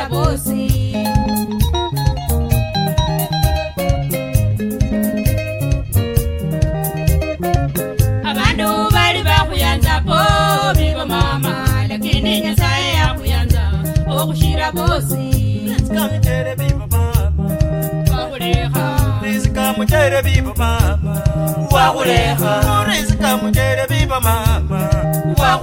era você. mutere bibo mamaurizika mutere bibo mama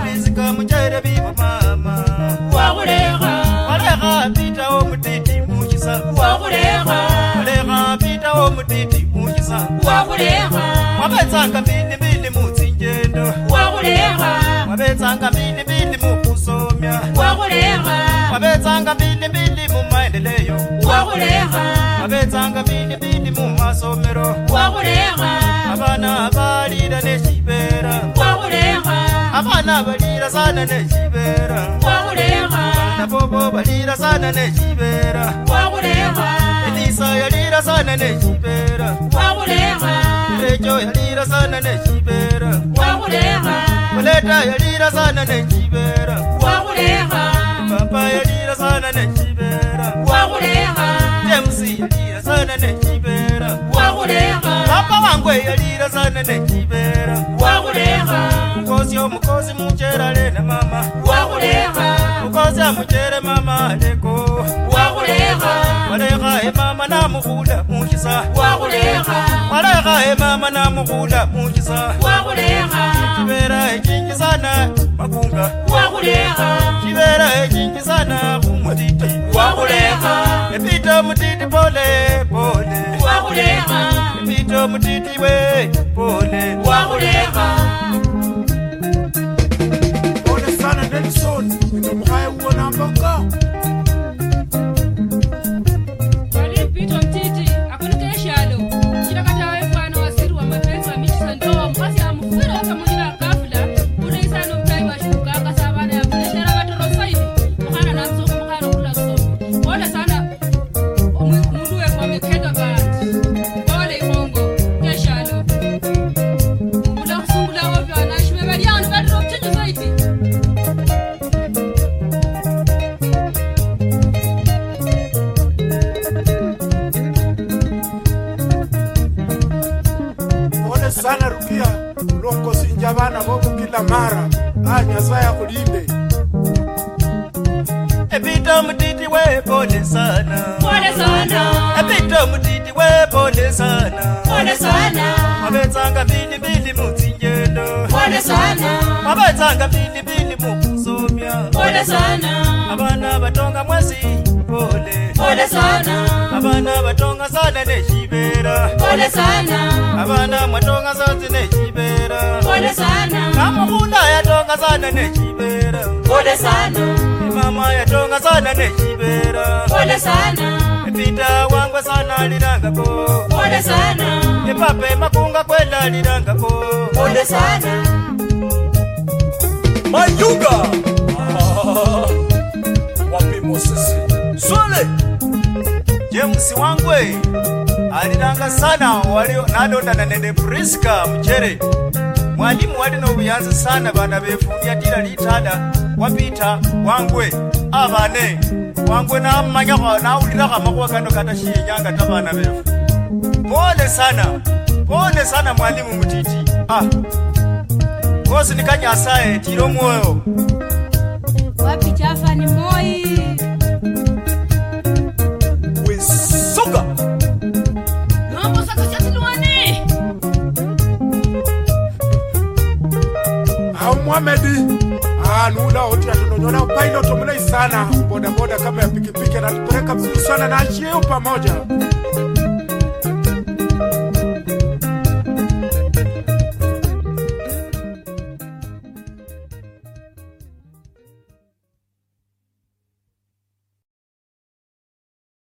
urizika mutere bibo mama aleha pitawo mutiti muchisa aleha pitawo mutiti muchisa mwavetsanga mbini mbini mutsinjendo mwavetsanga mbini mbini mukusomya mwavetsanga mbini mbini mumaendeleyo mwavetsanga mbini mbini masomero kwakulema abana balira nechibera kwakulema abana balira sana nechibera kwakulema nabobo balira sana nechibera kwakulema elisa yalira sana nechibera kwakulema rejo yalira sana nechibera kwakulema muleta yalira sana nechibera papa wangwe yalira zane nechibera mukozi omukozi muchera lene mama mukozi amuchere mama aleko waleha he mama namuhula muchisa waleha he mama namuhula muchisa chibera echingi sana makunga chibera echingi sana kumwe titi epita mutiti polepo ndito mutiti we pole wakulema longo sinja vana voku kila mara a nyasaye akulinde epita mtiti we pole sana pole sana epita mtiti we pole sana pole sana mabetsanga bili bili mutsinjendo pole sana mabetsanga bili bili mukusomya pole sana abana batonga mwezi pole pole sana vana vatonga sana nechibera avana mwatonga sanzi nechibera namuuna yatonga sana nechibera imama yatonga sana nechibera ipita wangwe sana alirangako ipape makunga kwela alirangako manyuga ah, wapimosisi swele James Wangwe alinanga sana walio nadondana nende Priska mchere mwalimu walina obuyanzi sana bana befunya dira litada wapita Wangwe abane Wangwe namanyako kando kata kano katashiyenyanga tabana befu pole sana pole sana mwalimu mutiti ah kosi nikanyasaye tiro mwoyo wapita chafa ni Mohamed anula ah, otra tunonyola pilot mlei sana bodaboda kama ya pikipiki anatupeleka vizuri sana na nchi pamoja